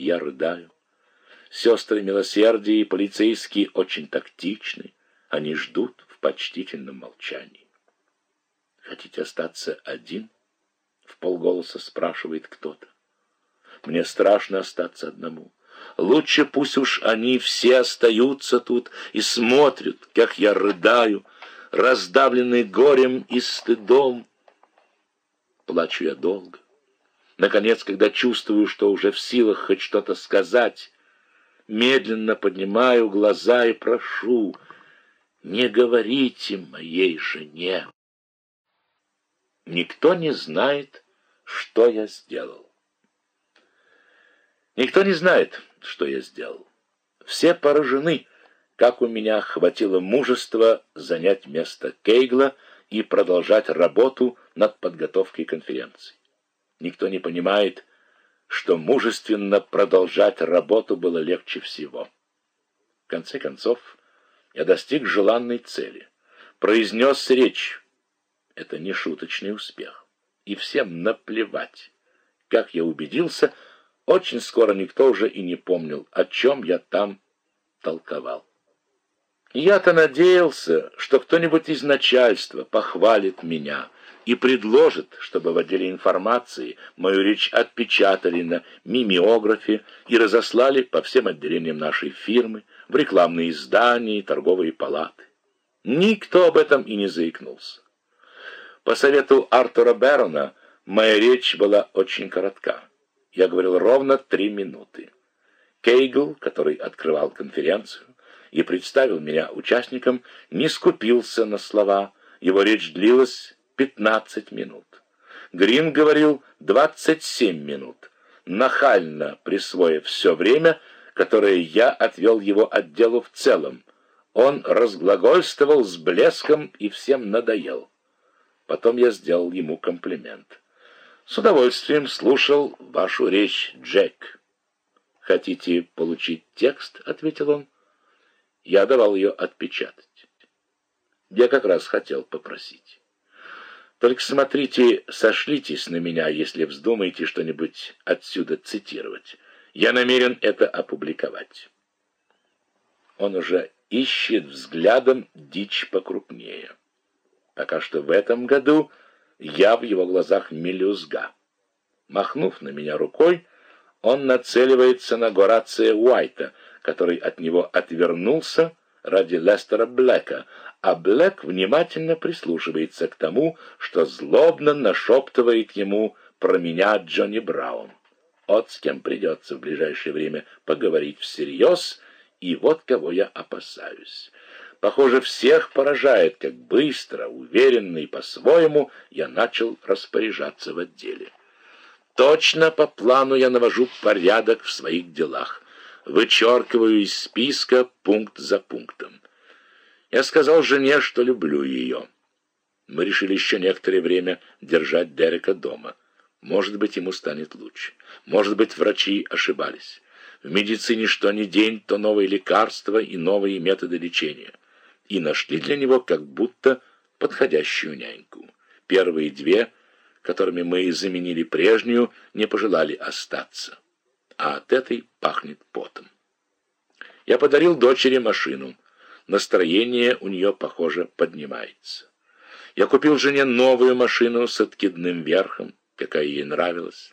я рыдаю. Сестры милосердия и полицейские очень тактичны. Они ждут в почтительном молчании. «Хотите остаться один?» — в полголоса спрашивает кто-то. «Мне страшно остаться одному. Лучше пусть уж они все остаются тут и смотрят, как я рыдаю, раздавленный горем и стыдом. Плачу я долго. Наконец, когда чувствую, что уже в силах хоть что-то сказать, медленно поднимаю глаза и прошу, не говорите моей жене. Никто не знает, что я сделал. Никто не знает, что я сделал. Все поражены, как у меня хватило мужества занять место Кейгла и продолжать работу над подготовкой конференции. Никто не понимает, что мужественно продолжать работу было легче всего. В конце концов, я достиг желанной цели, произнес речь. Это не шуточный успех. И всем наплевать. Как я убедился, очень скоро никто уже и не помнил, о чем я там толковал. Я-то надеялся, что кто-нибудь из начальства похвалит меня и предложит, чтобы в отделе информации мою речь отпечатали на мимеографе и разослали по всем отделениям нашей фирмы, в рекламные издания и торговые палаты. Никто об этом и не заикнулся. По совету Артура Берона моя речь была очень коротка. Я говорил ровно три минуты. Кейгл, который открывал конференцию и представил меня участникам, не скупился на слова. Его речь длилась 15 минут. Грин говорил 27 минут, нахально присвоив все время, которое я отвел его отделу в целом. Он разглагольствовал с блеском и всем надоел. Потом я сделал ему комплимент. С удовольствием слушал вашу речь, Джек. Хотите получить текст? ответил он. Я давал ее отпечатать. Я как раз хотел попросить. Только смотрите, сошлитесь на меня, если вздумаете что-нибудь отсюда цитировать. Я намерен это опубликовать. Он уже ищет взглядом дичь покрупнее. Пока что в этом году я в его глазах мелюзга. Махнув на меня рукой, он нацеливается на Горация Уайта, который от него отвернулся ради Лестера Блэка, а Блэк внимательно прислушивается к тому, что злобно нашептывает ему про меня Джонни Браун. Вот с кем придется в ближайшее время поговорить всерьез, и вот кого я опасаюсь. Похоже, всех поражает, как быстро, уверенно и по-своему я начал распоряжаться в отделе. Точно по плану я навожу порядок в своих делах. Вычеркиваю из списка пункт за пунктом. Я сказал жене, что люблю ее. Мы решили еще некоторое время держать Дерека дома. Может быть, ему станет лучше. Может быть, врачи ошибались. В медицине что ни день, то новые лекарства и новые методы лечения и нашли для него как будто подходящую няньку. Первые две, которыми мы заменили прежнюю, не пожелали остаться, а от этой пахнет потом. Я подарил дочери машину. Настроение у нее, похоже, поднимается. Я купил жене новую машину с откидным верхом, какая ей нравилась.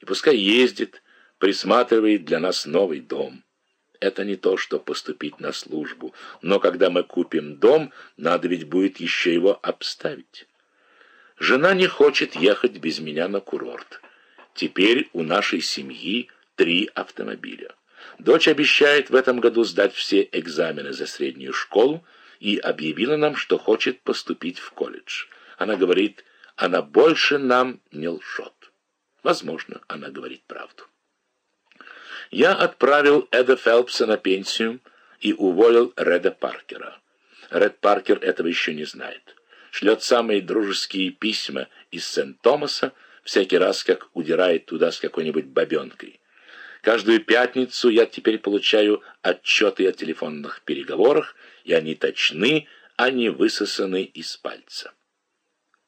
И пускай ездит, присматривает для нас новый дом. Это не то, что поступить на службу. Но когда мы купим дом, надо ведь будет еще его обставить. Жена не хочет ехать без меня на курорт. Теперь у нашей семьи три автомобиля. Дочь обещает в этом году сдать все экзамены за среднюю школу и объявила нам, что хочет поступить в колледж. Она говорит, она больше нам не лжет. Возможно, она говорит правду я отправил Эда Фелпса на пенсию и уволил Реда Паркера. Ред Паркер этого еще не знает. Шлет самые дружеские письма из Сент-Томаса всякий раз, как удирает туда с какой-нибудь бабенкой. Каждую пятницу я теперь получаю отчеты о телефонных переговорах, и они точны, они высосаны из пальца.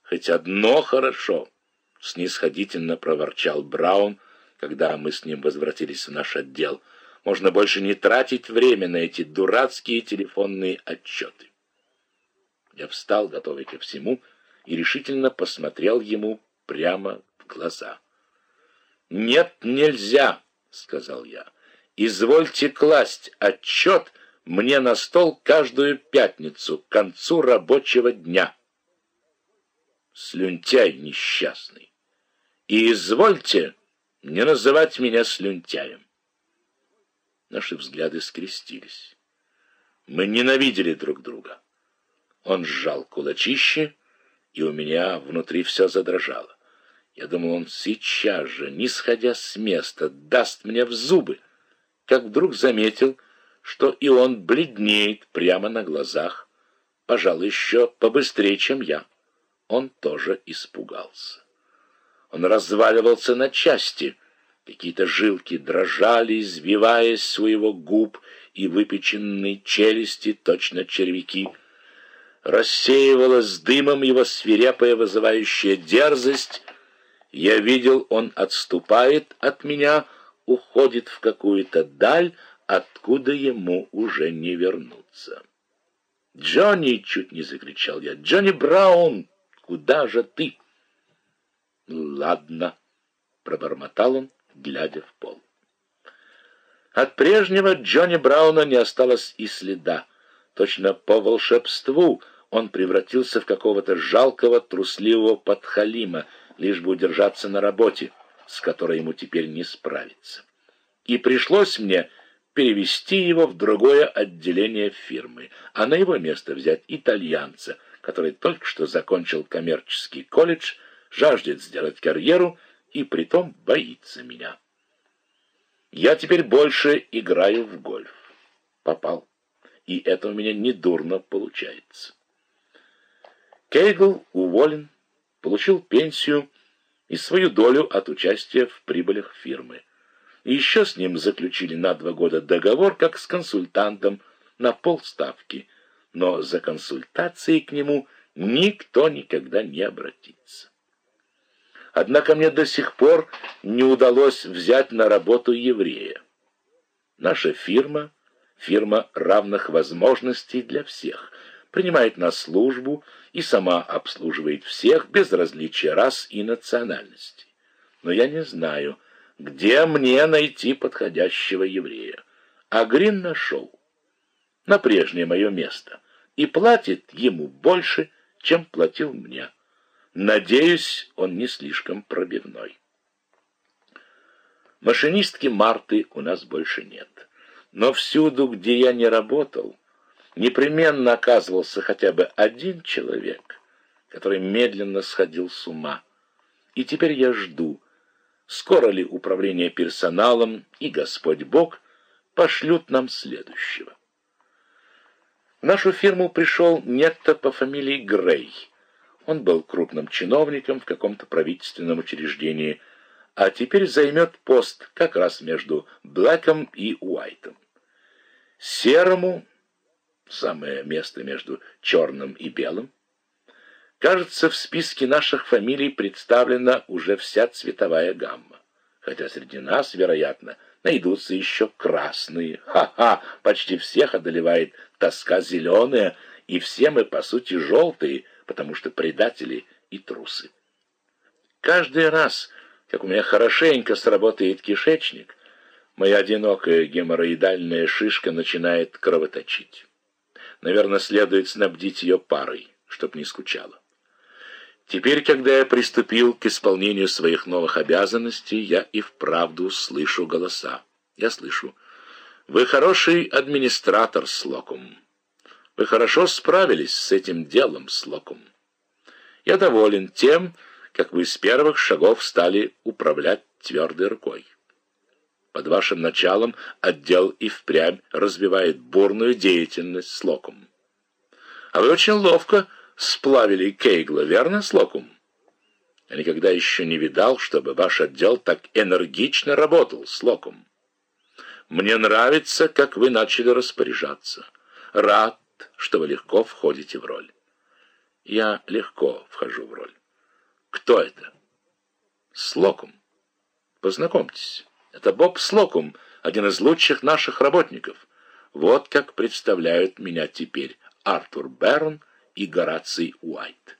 «Хоть одно хорошо», — снисходительно проворчал Браун, когда мы с ним возвратились в наш отдел. Можно больше не тратить время на эти дурацкие телефонные отчеты. Я встал, готовый ко всему, и решительно посмотрел ему прямо в глаза. «Нет, нельзя!» — сказал я. «Извольте класть отчет мне на стол каждую пятницу к концу рабочего дня». Слюнтяй несчастный. И извольте не называть меня слюнтяем. Наши взгляды скрестились. Мы ненавидели друг друга. Он сжал кулачище, и у меня внутри все задрожало. Я думал, он сейчас же, не сходя с места, даст мне в зубы, как вдруг заметил, что и он бледнеет прямо на глазах, пожалуй, еще побыстрее, чем я. Он тоже испугался. Он разваливался на части. Какие-то жилки дрожали, извиваясь своего губ и выпеченной челюсти, точно червяки. Рассеивалась дымом его свирепая вызывающая дерзость. Я видел, он отступает от меня, уходит в какую-то даль, откуда ему уже не вернуться. «Джонни!» — чуть не закричал я. «Джонни Браун! Куда же ты?» «Ладно», — пробормотал он, глядя в пол. От прежнего Джонни Брауна не осталось и следа. Точно по волшебству он превратился в какого-то жалкого, трусливого подхалима, лишь бы удержаться на работе, с которой ему теперь не справиться. И пришлось мне перевести его в другое отделение фирмы, а на его место взять итальянца, который только что закончил коммерческий колледж жаждет сделать карьеру и притом боится меня. Я теперь больше играю в гольф. Попал. И это у меня недурно получается. Кейгл уволен, получил пенсию и свою долю от участия в прибылях фирмы. И еще с ним заключили на два года договор, как с консультантом, на полставки. Но за консультацией к нему никто никогда не обратится. Однако мне до сих пор не удалось взять на работу еврея. Наша фирма, фирма равных возможностей для всех, принимает на службу и сама обслуживает всех без различия рас и национальностей. Но я не знаю, где мне найти подходящего еврея. А Грин нашел на прежнее мое место и платит ему больше, чем платил мне. Надеюсь, он не слишком пробивной. Машинистки Марты у нас больше нет. Но всюду, где я не работал, непременно оказывался хотя бы один человек, который медленно сходил с ума. И теперь я жду, скоро ли управление персоналом и Господь Бог пошлют нам следующего. В нашу фирму пришел некто по фамилии Грей — он был крупным чиновником в каком-то правительственном учреждении, а теперь займет пост как раз между Блэком и Уайтом. Серому, самое место между черным и белым, кажется, в списке наших фамилий представлена уже вся цветовая гамма, хотя среди нас, вероятно, найдутся еще красные. Ха-ха, почти всех одолевает тоска зеленая, и все мы, по сути, желтые, потому что предатели и трусы. Каждый раз, как у меня хорошенько сработает кишечник, моя одинокая геморроидальная шишка начинает кровоточить. Наверное, следует снабдить ее парой, чтоб не скучала. Теперь, когда я приступил к исполнению своих новых обязанностей, я и вправду слышу голоса. Я слышу. Вы хороший администратор, Слокум. Вы хорошо справились с этим делом, Слокум. Я доволен тем, как вы с первых шагов стали управлять твердой рукой. Под вашим началом отдел и впрямь развивает бурную деятельность Слокум. А вы очень ловко сплавили Кейгла, верно, Слокум? Я никогда еще не видал, чтобы ваш отдел так энергично работал, Слокум. Мне нравится, как вы начали распоряжаться. Рад, что вы легко входите в роль. Я легко вхожу в роль. Кто это? Слокум. Познакомьтесь, это Боб Слокум, один из лучших наших работников. Вот как представляют меня теперь Артур Берн и Гораций Уайт.